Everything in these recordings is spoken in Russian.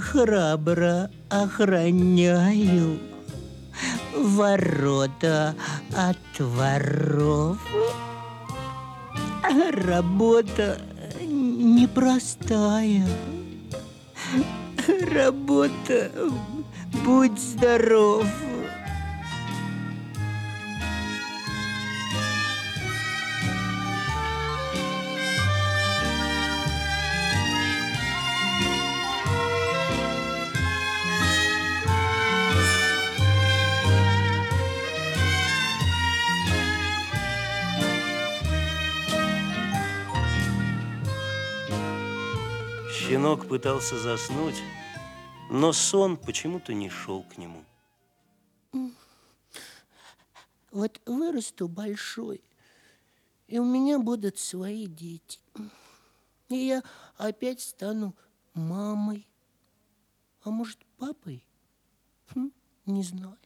храбро охраняю ворота от воров. Работа непростая. Работа, будь здоров. Щенок пытался заснуть, но сон почему-то не шел к нему. Вот вырасту большой, и у меня будут свои дети. И я опять стану мамой. А может, папой? Хм, не знаю.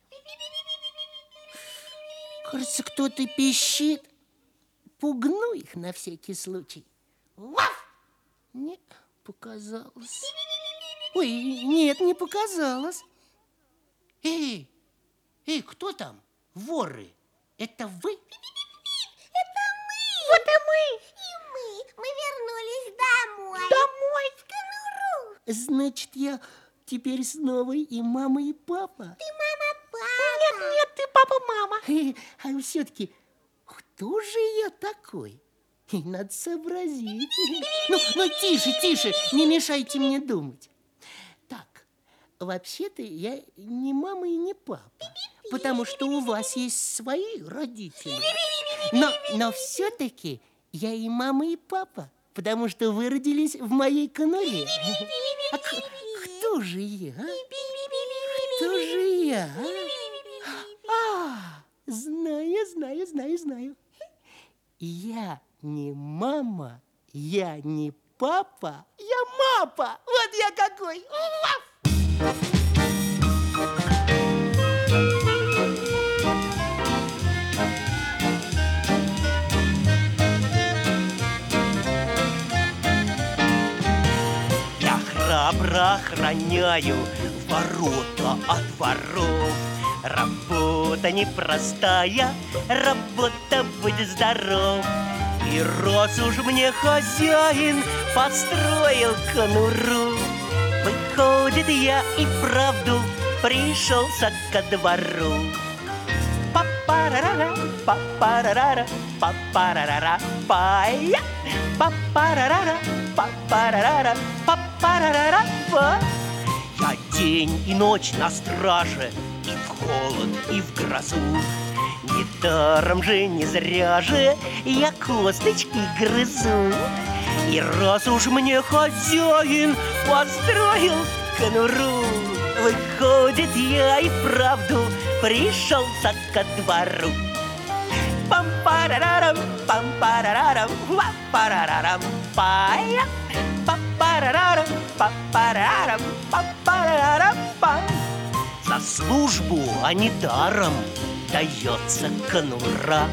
Кажется, кто-то пищит. Пугну их на всякий случай. Ваф! Нет показалось. Ой, нет, не показалось. Эй, эй, кто там? Воры, это вы? Это мы! Вот и мы! И мы! Мы вернулись домой! Домой! В конуру! Значит, я теперь снова и мама, и папа. Ты мама-папа! Нет, нет, ты папа-мама. А все-таки, кто же я такой? Надо сообразить. Ну, ну, тише, тише, не мешайте мне думать. Так, вообще-то я не мама и не папа, потому что у вас есть свои родители. Но, но все-таки я и мама, и папа, потому что вы родились в моей конуре. А к- кто же я? а? Кто же я? а? А, знаю, знаю, знаю, знаю. Я не мама, я не папа, я мапа. Вот я какой. Уф! Храбро охраняю ворота от воров. Работа непростая, работа будь здоров. И раз уж мне хозяин построил конуру, Выходит, я и вправду пришелся ко двору. Па-парарара, па-парарара, па-парарара, па-я. Па-парарара, па-парарара, па-парарара, па. Я день и ночь на страже, и в холод, и в грозу. Недаром же, не зря же я косточки грызу. И раз уж мне хозяин построил конуру, Выходит, я и вправду пришелся ко двору. Пам-парарарам, пам-парарарам, ва-парарарам, пая. Пам-парарарам, пам-парарарам, пам-парарарам, пам. За службу, а не даром, дается конура.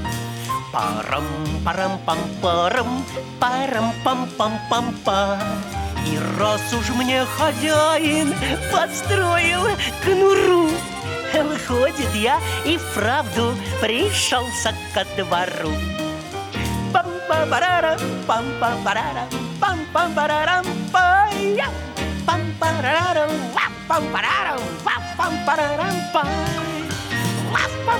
Парам, парам, пам, парам, парам, пам, пам, пам, па. И раз уж мне хозяин построил конуру, Выходит, я и вправду пришелся ко двору. Пам-пам-парарам, пам-пам-парарам, пам-пам-парарам, па-я. Пам-парарам,